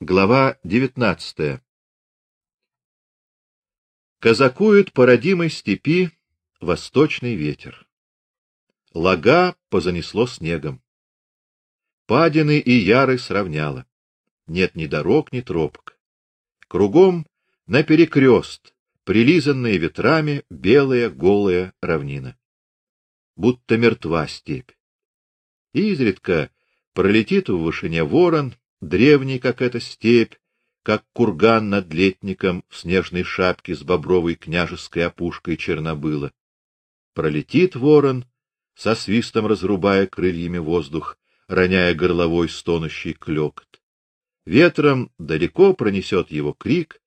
Глава 19. Казакует по родимой степи восточный ветер. Лага позанесло снегом. Падины и яры сравняло. Нет ни дорог, ни тропок. Кругом на перекрест, прилизанные ветрами, белая голая равнина. Будто мертва степь. И изредка пролетит в вышине ворон, древний, как эта степь, как курган над летником в снежной шапке с бобровой княжеской опушкой Чернобыла. Пролетит ворон, со свистом разрубая крыльями воздух, роняя горловой стонущий клёкот. Ветром далеко пронесет его крик,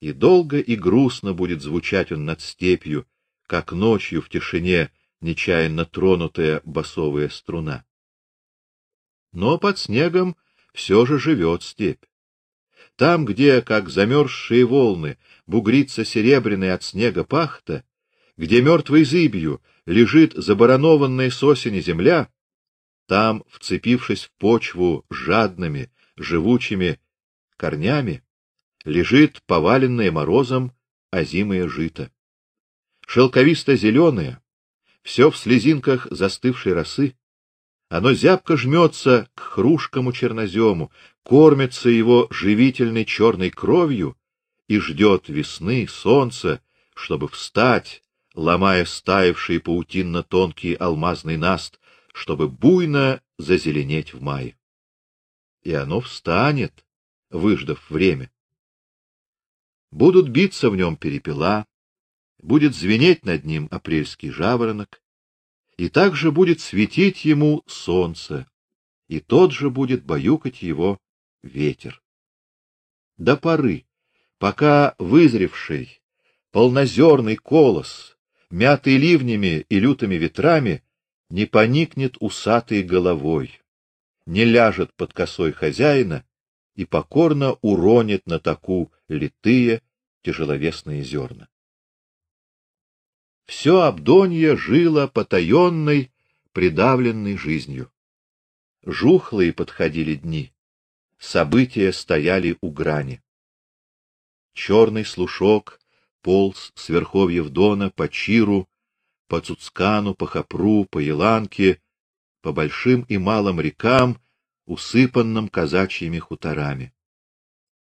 и долго и грустно будет звучать он над степью, как ночью в тишине нечаянно тронутая басовая струна. Но под снегом все же живет степь. Там, где, как замерзшие волны, бугрится серебряная от снега пахта, где мертвой зыбью лежит забаранованная с осени земля, там, вцепившись в почву жадными, живучими корнями, лежит поваленное морозом озимое жито. Шелковисто зеленое, все в слезинках застывшей росы, оно зябко жмется к хрушкому чернозему, кормится его живительной черной кровью и ждет весны, солнца, чтобы встать, ломая стаивший паутинно-тонкий алмазный наст, чтобы буйно зазеленеть в мае. И оно встанет, выждав время. Будут биться в нем перепела, будет звенеть над ним апрельский жаворонок, и также будет светить ему солнце, и тот же будет баюкать его ветер. До поры, пока вызревший полнозерный колос, мятый ливнями и лютыми ветрами, не поникнет усатой головой, не ляжет под косой хозяина и покорно уронит на таку литые тяжеловесные зерна. Все Абдонье жило потаенной, придавленной жизнью. Жухлые подходили дни. События стояли у грани. Черный слушок полз с верховьев Дона по Чиру, по Цуцкану, по Хапру, по Еланке, по большим и малым рекам, усыпанным казачьими хуторами.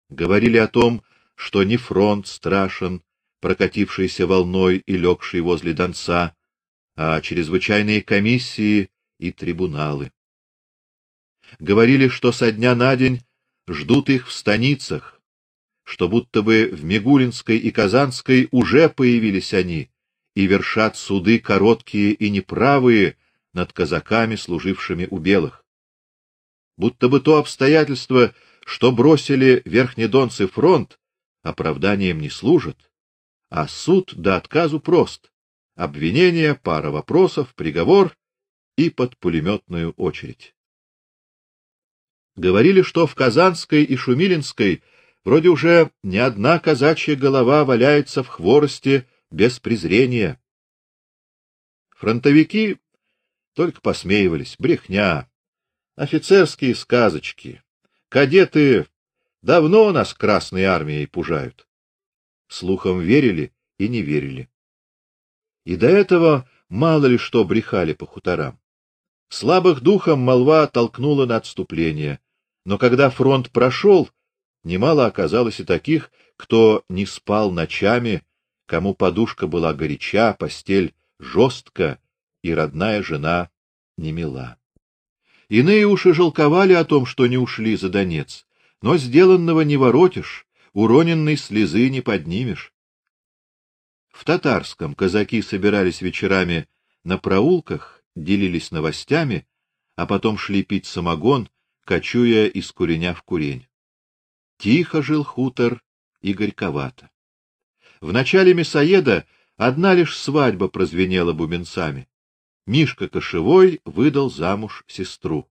Говорили о том, что не фронт страшен, прокатившийся волной и легший возле Донца, а чрезвычайные комиссии и трибуналы. Говорили, что со дня на день ждут их в станицах, что будто бы в Мигулинской и Казанской уже появились они и вершат суды короткие и неправые над казаками, служившими у белых. Будто бы то обстоятельство, что бросили верхнедонцы фронт, оправданием не служит, а суд до отказу прост. Обвинение, пара вопросов, приговор и под пулеметную очередь. Говорили, что в Казанской и Шумилинской вроде уже не одна казачья голова валяется в хворосте без презрения. Фронтовики только посмеивались, брехня, офицерские сказочки. Кадеты давно нас Красной армией пужают слухам верили и не верили. И до этого мало ли что брехали по хуторам. Слабых духом молва толкнула на отступление, но когда фронт прошел, немало оказалось и таких, кто не спал ночами, кому подушка была горяча, постель жестка и родная жена не мила. Иные уши жалковали о том, что не ушли за Донец, но сделанного не воротишь, уроненной слезы не поднимешь. В татарском казаки собирались вечерами на проулках, делились новостями, а потом шли пить самогон, кочуя из куреня в курень. Тихо жил хутор и горьковато. В начале мясоеда одна лишь свадьба прозвенела бубенцами. Мишка Кошевой выдал замуж сестру.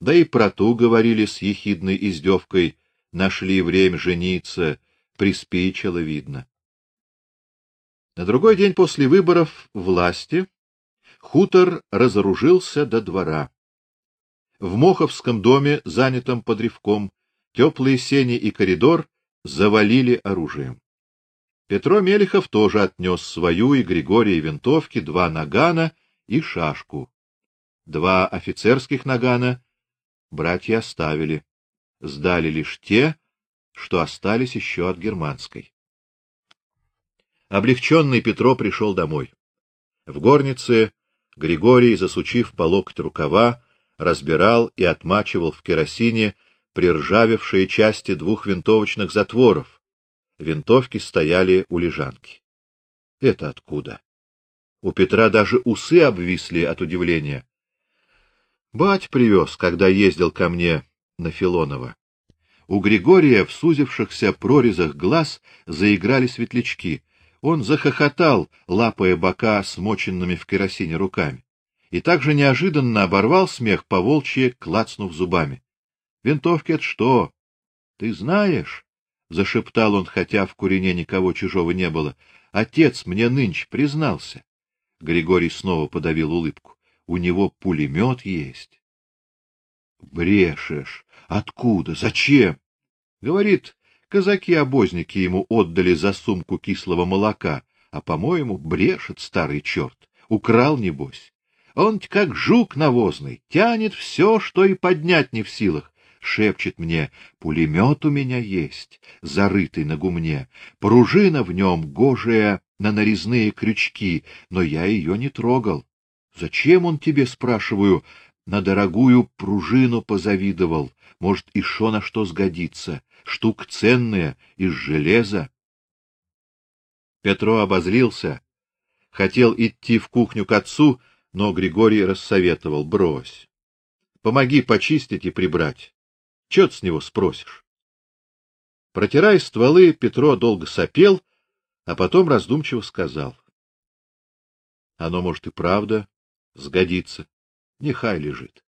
Да и про ту говорили с ехидной издевкой, нашли время жениться, приспичило видно. На другой день после выборов власти хутор разоружился до двора. В Моховском доме, занятом под ревком, теплые сени и коридор завалили оружием. Петро Мелехов тоже отнес свою и Григория винтовки, два нагана и шашку. Два офицерских нагана братья оставили, сдали лишь те, что остались еще от германской. Облегченный Петро пришел домой. В горнице Григорий, засучив по локоть рукава, разбирал и отмачивал в керосине приржавевшие части двух винтовочных затворов. Винтовки стояли у лежанки. Это откуда? У Петра даже усы обвисли от удивления. Бать привез, когда ездил ко мне на Филонова. У Григория в сузившихся прорезах глаз заиграли светлячки. Он захохотал, лапая бока смоченными в керосине руками. И также неожиданно оборвал смех по волчьи, клацнув зубами. Винтовки это что? Ты знаешь? зашептал он, хотя в курине никого чужого не было. Отец мне нынче признался. Григорий снова подавил улыбку. У него пулемет есть. Брешешь. Откуда? Зачем? Говорит, казаки-обозники ему отдали за сумку кислого молока, а, по-моему, брешет старый черт. Украл небось. Он как жук навозный, тянет все, что и поднять не в силах. Шепчет мне: "Пулемет у меня есть, зарытый на гумне, пружина в нем гожая на нарезные крючки, но я ее не трогал. Зачем он тебе, спрашиваю, на дорогую пружину позавидовал? Может, и шо на что сгодится? Штук ценная, из железа. Петро обозлился, хотел идти в кухню к отцу, но Григорий рассоветовал: "Брось. Помоги почистить и прибрать. Что ты с него спросишь?" Протирая стволы, Петро долго сопел, а потом раздумчиво сказал: "Оно может и правда сгодится. Нехай лежит".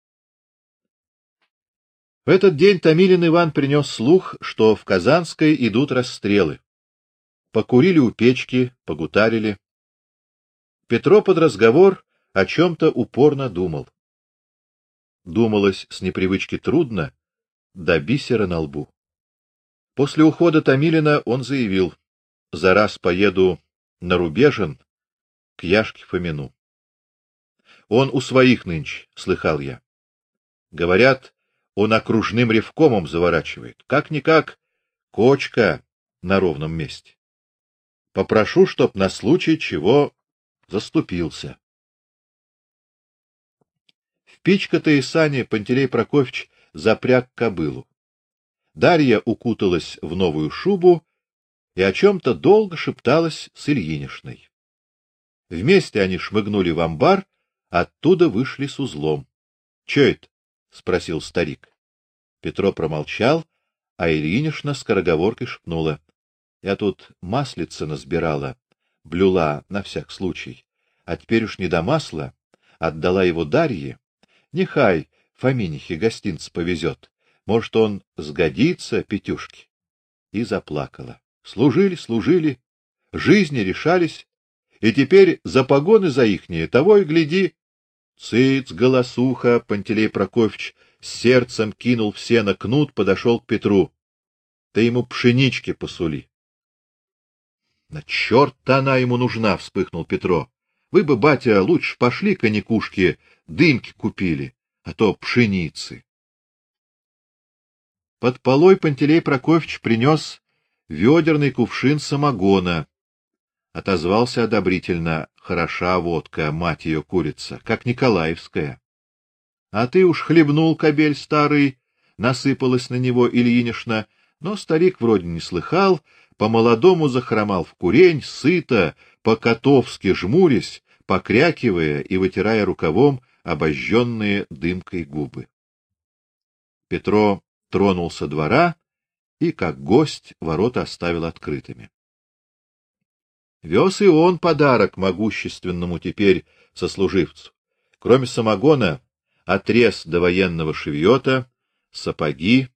В этот день Томилин Иван принес слух, что в Казанской идут расстрелы. Покурили у печки, погутарили. Петро под разговор о чем то упорно думал. Думалось с непривычки трудно, до бисера на лбу. После ухода Томилина он заявил: "За раз поеду на Рубежен к Яшке Фомину. Он у своих нынче, слыхал я. Говорят, он окружным ревкомом заворачивает. Как никак кочка на ровном месте. Попрошу, чтоб на случай чего заступился. В печка-то и сани Пантелей Прокофьевич запряг кобылу. Дарья укуталась в новую шубу и о чем то долго шепталась с Ильинишной. Вместе они шмыгнули в амбар, оттуда вышли с узлом. Что это? Спросил старик. Петро промолчал, а Ильинишна скороговоркой шепнула: "Я тут маслица насбирала, блюла на всяк случай, а теперь уж не до масла, отдала его Дарье. Нехай Фоминихе гостинц повезет. Может, он сгодится Петюшке". И заплакала. Служили, служили, жизни решались, и теперь за погоны за ихние того и гляди, Цыц, голосуха, Пантелей Прокофьевич с сердцем кинул все на кнут, подошел к Петру. Ты ему пшенички посули. На черт-то она ему нужна, вспыхнул Петро. Вы бы, батя, лучше пошли к Аникушке, дымки купили, а то пшеницы. Под полой Пантелей Прокофьевич принес ведерный кувшин самогона, отозвался одобрительно: "Хороша водка, мать ее курица, как николаевская". А ты уж хлебнул кабель старый, насыпалась на него Ильинишна, но старик вроде не слыхал, по-молодому захромал в курень, сыто, по-котовски жмурясь, покрякивая и вытирая рукавом обожженные дымкой губы. Петро тронулся двора и, как гость, ворота оставил открытыми. Вез и он подарок могущественному теперь сослуживцу. Кроме самогона, отрез до военного шевьета, сапоги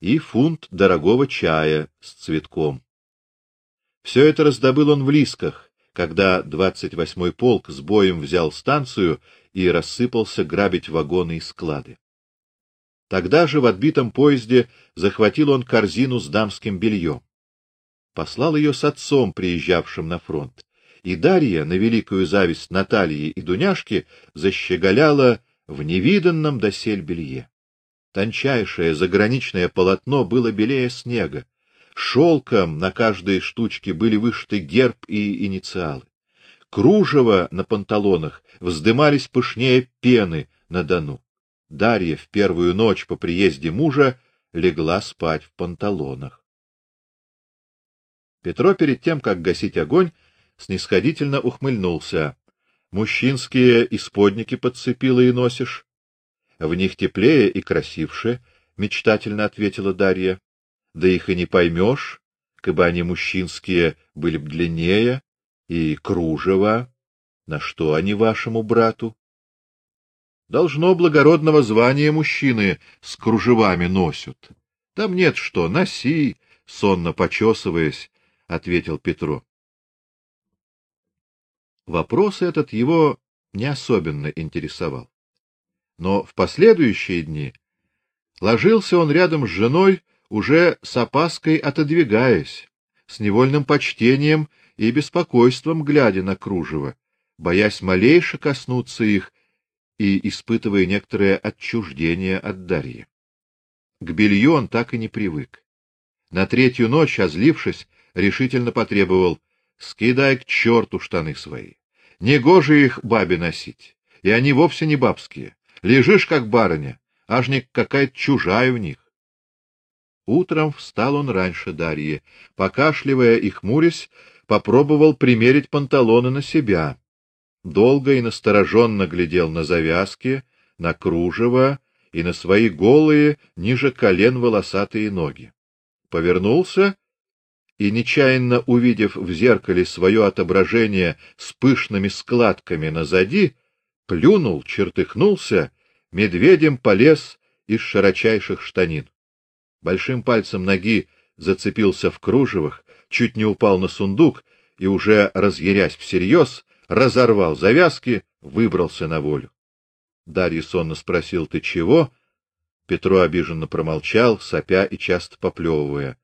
и фунт дорогого чая с цветком. Все это раздобыл он в Лисках, когда 28-й полк с боем взял станцию и рассыпался грабить вагоны и склады. Тогда же в отбитом поезде захватил он корзину с дамским бельем. Послал ее с отцом, приезжавшим на фронт. И Дарья, на великую зависть Натальи и Дуняшки, защеголяла в невиданном досель белье. Тончайшее заграничное полотно было белее снега. Шелком на каждой штучке были вышиты герб и инициалы. Кружево на панталонах вздымались пышнее пены на дону. Дарья в первую ночь по приезде мужа легла спать в панталонах. Петро перед тем, как гасить огонь, снисходительно ухмыльнулся. Мужчинские исподники подцепила и носишь. В них теплее и красивше, мечтательно ответила Дарья. Да их и не поймешь, кабы они мужчинские были б длиннее и кружево. На что они вашему брату? Должно благородного звания мужчины с кружевами носят. Там нет что, носи, сонно почесываясь, ответил Петро. Вопрос этот его не особенно интересовал. Но в последующие дни ложился он рядом с женой, уже с опаской отодвигаясь, с невольным почтением и беспокойством глядя на кружево, боясь малейше коснуться их и испытывая некоторое отчуждение от Дарьи. К белью он так и не привык. На третью ночь, озлившись, решительно потребовал: "Скидай к черту штаны свои. Негоже их бабе носить, и они вовсе не бабские. Лежишь как барыня, аж не какая-то чужая в них. Утром встал он раньше Дарьи, покашливая и хмурясь, попробовал примерить панталоны на себя. Долго и настороженно глядел на завязки, на кружево и на свои голые ниже колен волосатые ноги. Повернулся и нечаянно увидев в зеркале свое отображение с пышными складками назади, плюнул, чертыхнулся, медведем полез из широчайших штанин. Большим пальцем ноги зацепился в кружевах, чуть не упал на сундук и уже разъярясь всерьез, разорвал завязки, выбрался на волю. Дарья сонно спросил: "Ты чего?" Петро обиженно промолчал, сопя и часто поплевывая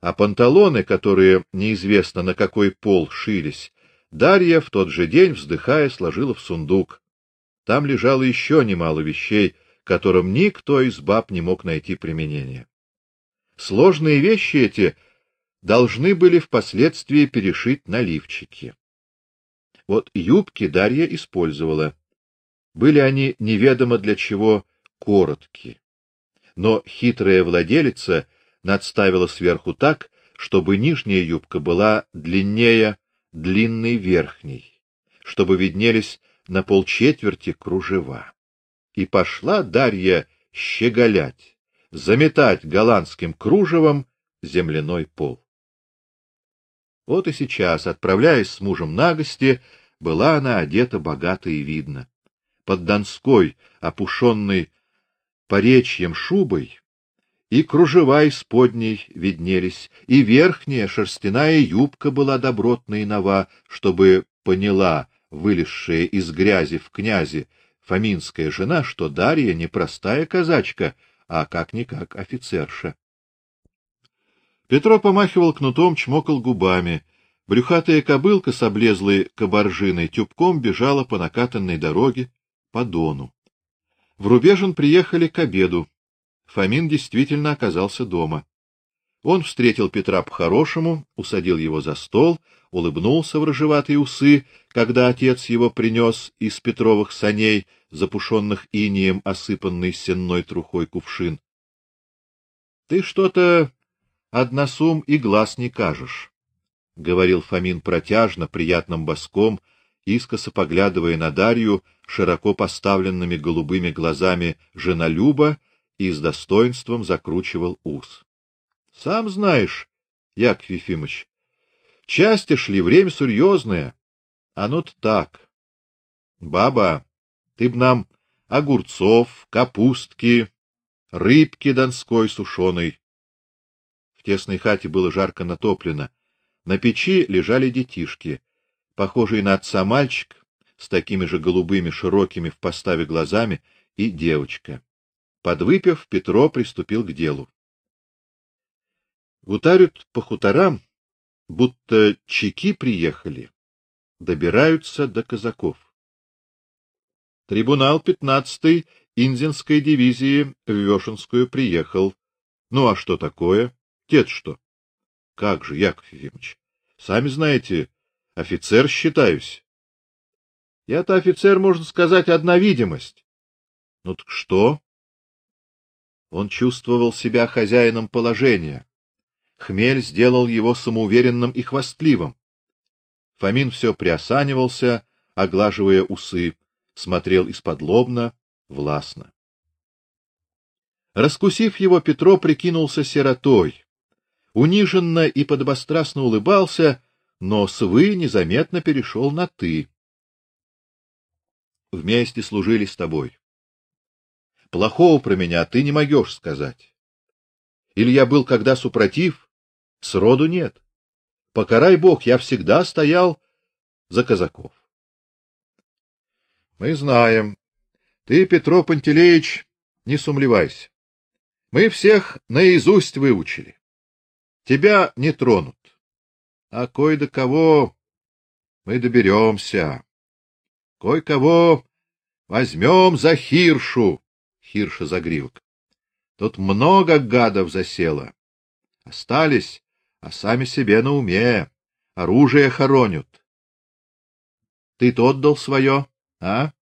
а панталоны, которые неизвестно на какой пол шились, Дарья в тот же день, вздыхая, сложила в сундук. Там лежало еще немало вещей, которым никто из баб не мог найти применения. Сложные вещи эти должны были впоследствии перешить на лифчики. Вот юбки Дарья использовала. Были они неведомо для чего короткие. Но хитрая владелица надставила сверху так, чтобы нижняя юбка была длиннее длинной верхней, чтобы виднелись на полчетверти кружева. И пошла Дарья щеголять, заметать голландским кружевом земляной пол. Вот и сейчас, отправляясь с мужем на гости, была она одета богато и видно. Под донской, опушенной поречьем шубой, и кружева исподней виднелись, и верхняя шерстяная юбка была добротной нова, чтобы поняла вылезшая из грязи в князи фаминская жена, что Дарья не простая казачка, а как-никак офицерша. Петро помахивал кнутом, чмокал губами. Брюхатая кобылка с облезлой кабаржиной тюбком бежала по накатанной дороге по Дону. В Рубежин приехали к обеду. Фомин действительно оказался дома. Он встретил Петра по-хорошему, усадил его за стол, улыбнулся в рыжеватые усы, когда отец его принес из Петровых саней, запушенных инеем осыпанный сенной трухой кувшин. Ты что-то односум и глаз не кажешь, говорил Фомин протяжно, приятным баском, искоса поглядывая на Дарью широко поставленными голубыми глазами женолюба и с достоинством закручивал ус. Сам знаешь, Яков Ефимович, части шли время серьезное. Оно-то так. Баба, ты б нам огурцов, капустки, рыбки донской сушеной. В тесной хате было жарко натоплено. На печи лежали детишки, похожий на отца мальчик с такими же голубыми широкими в поставе глазами и девочка. Подвыпив, Петро приступил к делу. Гутарят по хуторам, будто чеки приехали, добираются до казаков. Трибунал 15-й Инзинской дивизии в Вешенскую приехал. Ну а что такое? Дед что? Как же, Яков Ефимович? Сами знаете, офицер считаюсь. Я-то офицер, можно сказать, одна видимость. Ну так что? Он чувствовал себя хозяином положения. Хмель сделал его самоуверенным и хвастливым. Фомин все приосанивался, оглаживая усы, смотрел из-под лобна, властно. Раскусив его, Петро прикинулся сиротой. Униженно и подобострастно улыбался, но с вы незаметно перешел на ты. Вместе служили с тобой. Плохого про меня ты не могешь сказать. Или я был когда супротив, Сроду нет. Покарай Бог, я всегда стоял за казаков. Мы знаем. Ты, Петро Пантелеич, не сумлевайся. Мы всех наизусть выучили. Тебя не тронут. А кой до кого мы доберемся. Кой-кого возьмем за хиршу, хирша загривок. Тут много гадов засело. Остались а сами себе на уме, оружие хоронят. Ты-то отдал свое, а?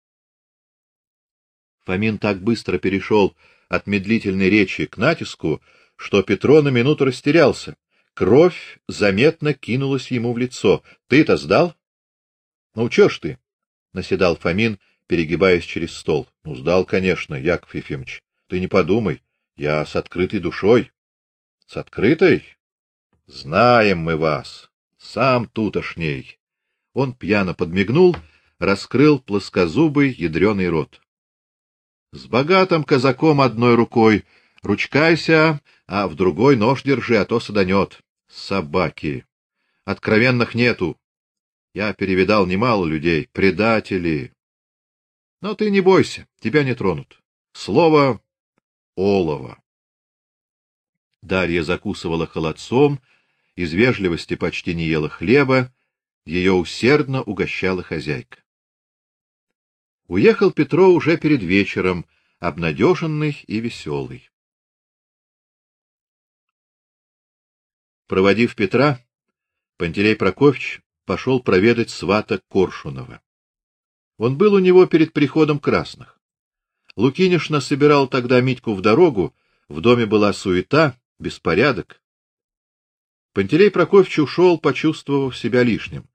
Фомин так быстро перешел от медлительной речи к натиску, что Петро на минуту растерялся. Кровь заметно кинулась ему в лицо. Ты-то сдал? Ну что ж ты? наседал Фомин, перегибаясь через стол. Ну сдал, конечно, Яков Ефимович. Ты не подумай, я с открытой душой. С открытой? Знаем мы вас, сам тутошней. Он пьяно подмигнул, раскрыл плоскозубый ядреный рот. С богатым казаком одной рукой ручкайся, а в другой нож держи, а то саданет. Собаки. Откровенных нету. Я перевидал немало людей, предатели. Но ты не бойся, тебя не тронут. Слово олово. Дарья закусывала холодцом, из вежливости почти не ела хлеба, ее усердно угощала хозяйка. Уехал Петро уже перед вечером, обнадеженный и веселый. Проводив Петра, Пантелей Прокофьевич пошел проведать свата Коршунова. Он был у него перед приходом красных. Лукинишна собирал тогда Митьку в дорогу, в доме была суета, беспорядок. Пантелей Прокофьевич ушел, почувствовав себя лишним,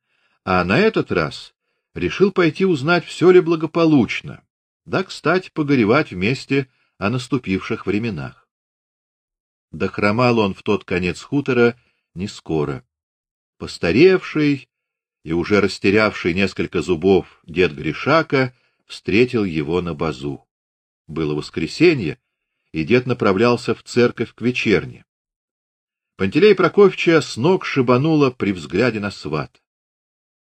а на этот раз решил пойти узнать, все ли благополучно. Да, кстати, погоревать вместе о наступивших временах. Дохромал он в тот конец хутора не скоро. Постаревший и уже растерявший несколько зубов дед Гришака встретил его на базу. Было воскресенье, и дед направлялся в церковь к вечерне. Пантелей Прокофьевича с ног шибануло при взгляде на сват.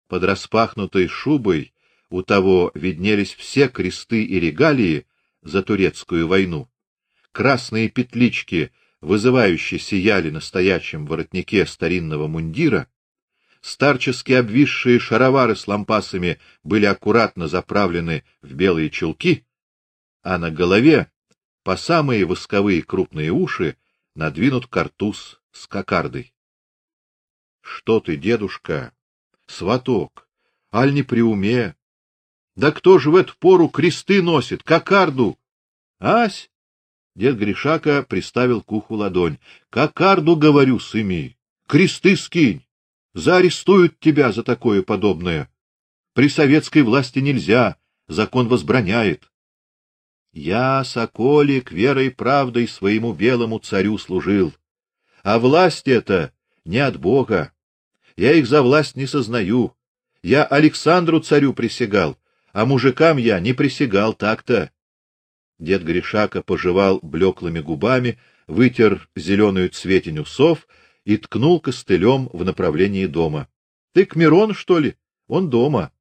Под распахнутой шубой у того виднелись все кресты и регалии за турецкую войну. Красные петлички вызывающе сияли на стоячем воротнике старинного мундира, старчески обвисшие шаровары с лампасами были аккуратно заправлены в белые чулки, а на голове по самые восковые крупные уши надвинут картуз с кокардой. Что ты, дедушка, сваток, аль не при уме? Да кто же в эту пору кресты носит, кокарду? Ась? Дед Гришака приставил к уху ладонь. Кокарду, говорю, сыми, кресты скинь. Заарестуют тебя за такое подобное. При советской власти нельзя, закон возбраняет. Я, соколик, верой и правдой своему белому царю служил. А власть эта не от Бога. Я их за власть не сознаю. Я Александру царю присягал, а мужикам я не присягал так-то. Дед Гришака пожевал блеклыми губами, вытер зеленую цветень усов и ткнул костылем в направлении дома. Ты к Мирон, что ли? Он дома.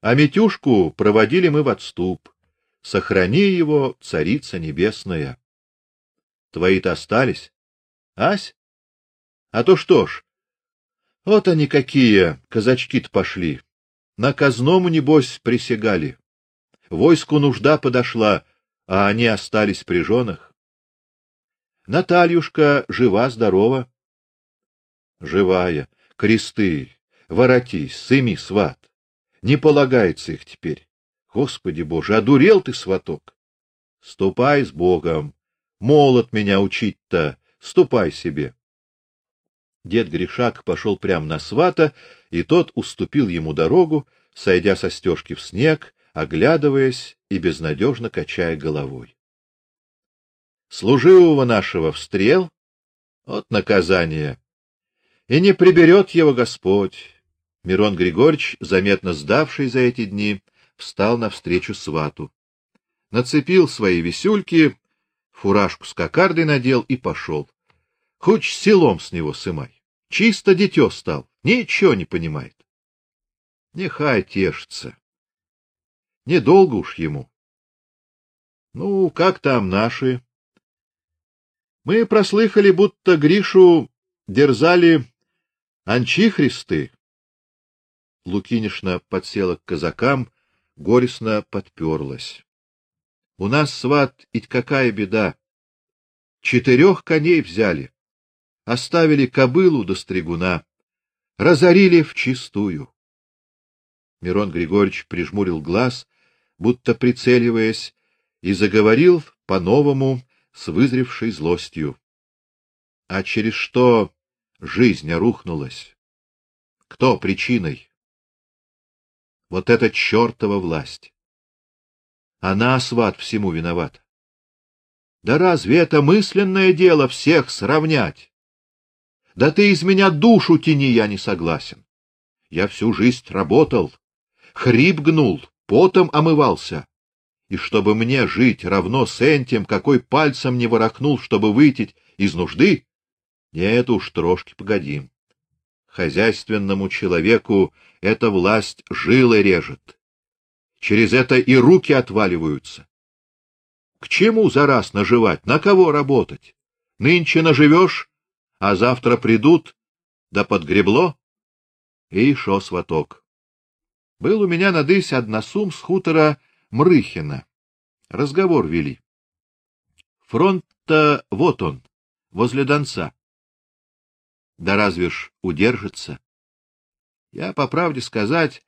А Митюшку проводили мы в отступ. Сохрани его, царица небесная. Твои-то остались? Ась? А то что ж? Вот они какие, казачки-то пошли. На казному небось присягали. Войску нужда подошла, а они остались при женах. Натальюшка жива здорова. Живая. Кресты, воротись, сыми сват. Не полагается их теперь. Господи Боже, одурел ты, сваток. Ступай с Богом. Молот меня учить-то, ступай себе. Дед Гришак пошел прямо на свата, и тот уступил ему дорогу, сойдя со стежки в снег, оглядываясь и безнадежно качая головой. Служивого нашего встрел, от наказания, и не приберет его Господь. Мирон Григорьевич, заметно сдавший за эти дни, встал навстречу свату. Нацепил свои висюльки, фуражку с кокардой надел и пошел. Хоть селом с него сымай. Чисто дитё стал, ничего не понимает. Нехай тешится. Недолго уж ему. Ну, как там наши? Мы прослыхали, будто Гришу дерзали анчихристы. Лукинишна подсела к казакам, горестно подперлась. У нас сват ить какая беда. Четырех коней взяли, оставили кобылу до стригуна, разорили в чистую. Мирон Григорьевич прижмурил глаз, будто прицеливаясь, и заговорил по-новому с вызревшей злостью. А через что жизнь рухнулась? Кто причиной? Вот эта чёртова власть. Она, сват, всему виновата. Да разве это мысленное дело всех сравнять? Да ты из меня душу тяни, я не согласен. Я всю жизнь работал, хрип гнул, потом омывался. И чтобы мне жить равно с этим, какой пальцем не ворохнул, чтобы выйти из нужды, нет уж, трошки погодим. Хозяйственному человеку эта власть жилы режет. Через это и руки отваливаются. К чему за раз наживать, на кого работать? Нынче наживешь, а завтра придут, да подгребло. И шо сваток. Был у меня на дысь односум с хутора Мрыхина. Разговор вели. Фронт-то вот он, возле Донца. Да разве ж удержится? Я, по правде сказать,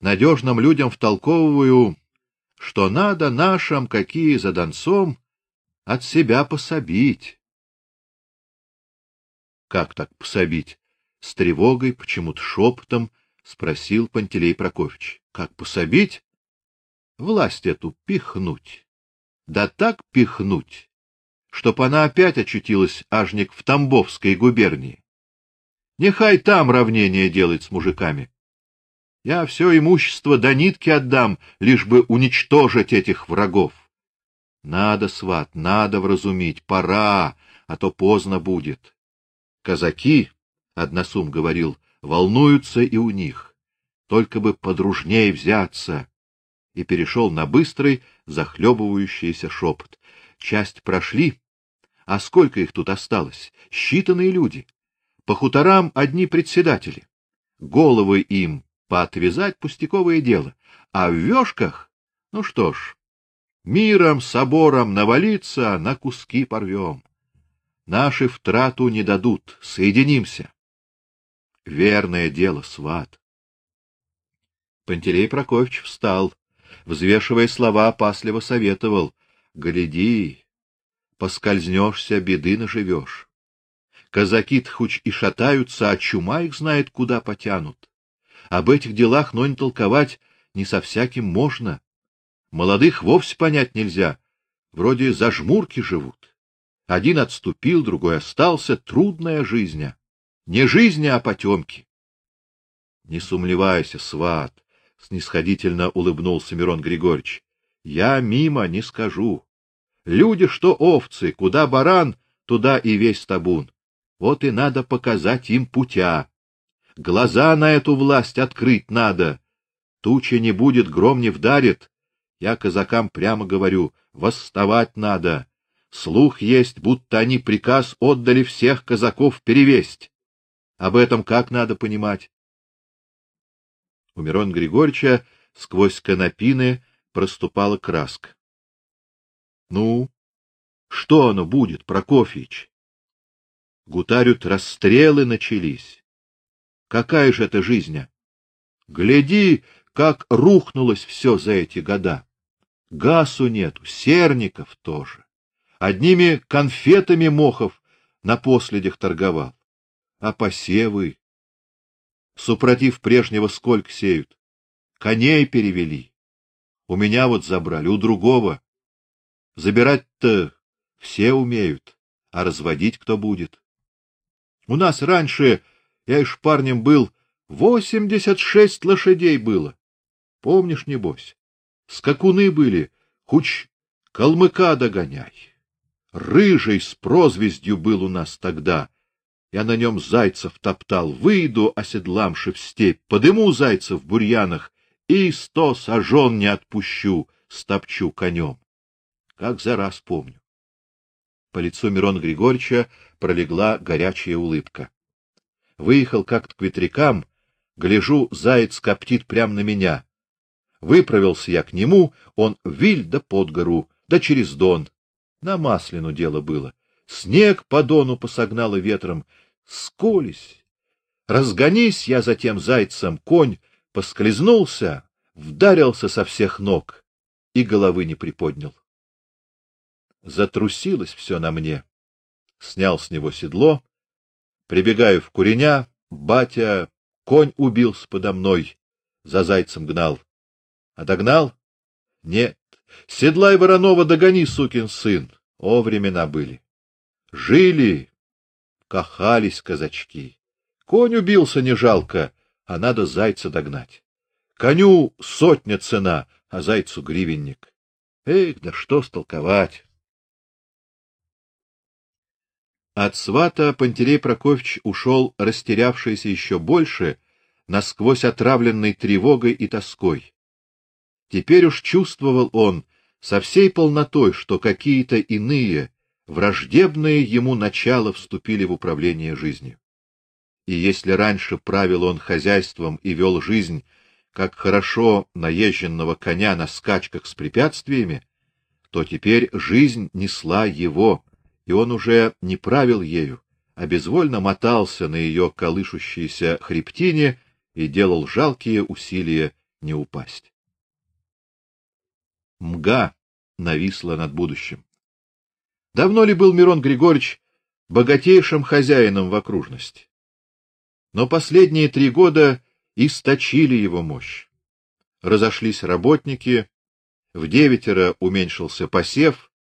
надежным людям втолковываю, что надо нашим, какие за Донцом, от себя пособить. Как так пособить? С тревогой, почему-то шепотом спросил Пантелей Прокофьевич. Как пособить? Власть эту пихнуть. Да так пихнуть, чтоб она опять очутилась ажник в Тамбовской губернии. Нехай там равнение делает с мужиками. Я все имущество до нитки отдам, лишь бы уничтожить этих врагов. Надо, сват, надо вразумить, пора, а то поздно будет. Казаки, односум говорил, волнуются и у них. Только бы подружней взяться. И перешел на быстрый, захлебывающийся шепот. Часть прошли, а сколько их тут осталось? Считанные люди. По хуторам одни председатели. Головы им поотвязать пустяковое дело, а в вёшках, ну что ж, миром собором навалиться, на куски порвем. Наши в трату не дадут, соединимся. Верное дело, сват. Пантелей Прокофьевич встал, взвешивая слова, опасливо советовал: "Гляди, поскользнешься, беды наживешь. Казаки-то хоть и шатаются, а чума их знает, куда потянут. Об этих делах, но не толковать не со всяким можно. Молодых вовсе понять нельзя, вроде зажмурки живут. Один отступил, другой остался, трудная жизнь. Не жизнь, а потемки. Не сумлевайся, сват, снисходительно улыбнулся Мирон Григорьевич. Я мимо не скажу. Люди, что овцы, куда баран, туда и весь табун. Вот и надо показать им путя. Глаза на эту власть открыть надо. Туча не будет, гром не вдарит. Я казакам прямо говорю: восставать надо. Слух есть, будто они приказ отдали всех казаков перевесть. Об этом как надо понимать? У Мирон Григорьевича сквозь канапины проступала краска. Ну, что оно будет, Прокофьевич? Гутарют расстрелы начались. Какая же это жизнь? Гляди, как рухнулось все за эти года. Гасу нету, серников тоже. Одними конфетами Мохов на последях торговал. А посевы супротив прежнего сколько сеют? Коней перевели. У меня вот забрали, у другого. Забирать-то все умеют, а разводить кто будет? У нас раньше, я ишь парнем был, восемьдесят шесть лошадей было. Помнишь, небось? Скакуны были, хуч калмыка догоняй. Рыжий с прозвездью был у нас тогда. Я на нем зайцев топтал, выйду, оседламши в степь, подыму зайцев в бурьянах и сто сажен не отпущу, стопчу конем. Как за раз помню. По лицу Мирона Григорьевича пролегла горячая улыбка. Выехал как-то к ветрякам, гляжу, заяц коптит прямо на меня. Выправился я к нему, он виль да под гору, да через дон. На маслину дело было. Снег по дону посогнало ветром, сколись. Разгонись я за тем зайцем, конь поскользнулся, вдарился со всех ног и головы не приподнял. Затрусилось все на мне. Снял с него седло, прибегаю в куреня, батя, конь убился подо мной, за зайцем гнал. А догнал? Нет. Седлай Воронова, догони, сукин сын. О, времена были. Жили, кахались казачки. Конь убился не жалко, а надо зайца догнать. Коню сотня цена, а зайцу гривенник. Эх, да что столковать. От свата Пантелей Прокофьевич ушел, растерявшийся еще больше, насквозь отравленный тревогой и тоской. Теперь уж чувствовал он со всей полнотой, что какие-то иные, враждебные ему начала вступили в управление жизнью. И если раньше правил он хозяйством и вел жизнь, как хорошо наезженного коня на скачках с препятствиями, то теперь жизнь несла его, и он уже не правил ею, а безвольно мотался на ее колышущейся хребтине и делал жалкие усилия не упасть. Мга нависла над будущим. Давно ли был Мирон Григорьевич богатейшим хозяином в окружности? Но последние три года источили его мощь. Разошлись работники, в девятеро уменьшился посев,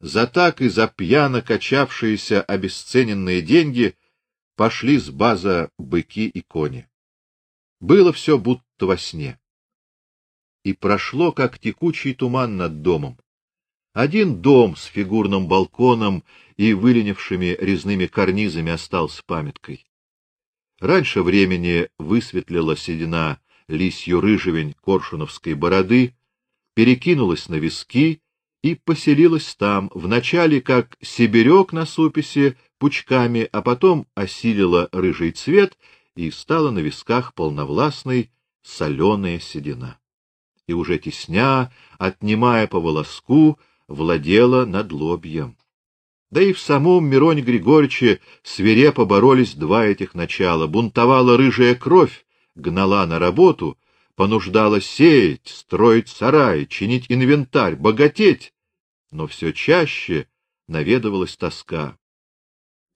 за так и за пьяно качавшиеся обесцененные деньги пошли с база быки и кони. Было все будто во сне. И прошло, как текучий туман над домом. Один дом с фигурным балконом и выленившими резными карнизами остался памяткой. Раньше времени высветлила седина лисью рыжевень коршуновской бороды, перекинулась на виски и поселилась там, вначале как сибирек на суписе пучками, а потом осилила рыжий цвет и стала на висках полновластной соленая седина. И уже тесня, отнимая по волоску, владела над лобьем. Да и в самом Мироне Григорьевиче свирепо боролись два этих начала. Бунтовала рыжая кровь, гнала на работу, понуждала сеять, строить сарай, чинить инвентарь, богатеть, но все чаще наведывалась тоска.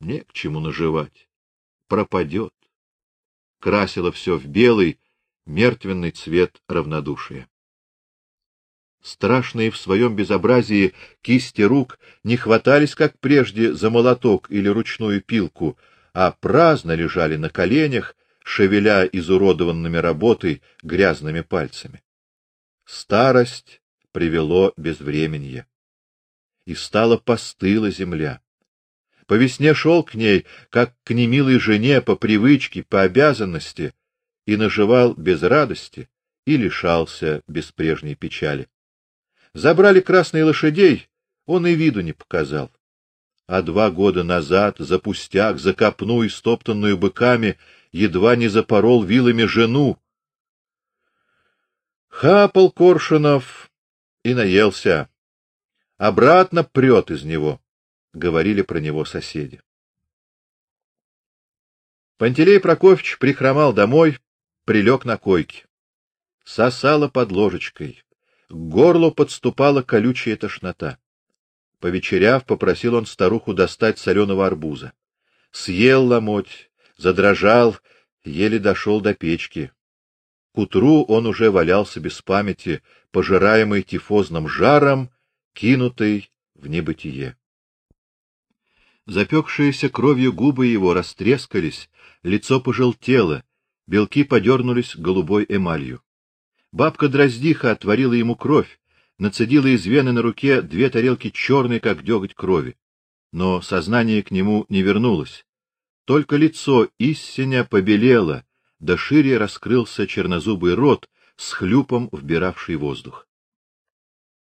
Не к чему наживать, пропадет. Красила все в белый, мертвенный цвет равнодушия. Страшные в своем безобразии кисти рук не хватались, как прежде, за молоток или ручную пилку, а праздно лежали на коленях, шевеля изуродованными работой грязными пальцами. Старость привело безвременье. И стала постыла земля. По весне шел к ней, как к немилой жене по привычке, по обязанности, и наживал без радости, и лишался без прежней печали. Забрали красные лошадей, он и виду не показал. А два года назад за пустяк, за копну, истоптанную быками, едва не запорол вилами жену. Хапал Коршунов и наелся. Обратно прет из него, говорили про него соседи. Пантелей Прокофьевич прихромал домой, прилег на койке. Сосало под ложечкой. К горлу подступала колючая тошнота. Повечеряв, попросил он старуху достать соленого арбуза. Съел ломоть, задрожал, еле дошел до печки. К утру он уже валялся без памяти, пожираемый тифозным жаром, кинутый в небытие. Запекшиеся кровью губы его растрескались, лицо пожелтело, белки подернулись голубой эмалью. Бабка Дроздиха отварила ему кровь, нацедила из вены на руке две тарелки черной, как деготь крови. Но сознание к нему не вернулось. Только лицо истинно побелело, да шире раскрылся чернозубый рот, с хлюпом вбиравший воздух.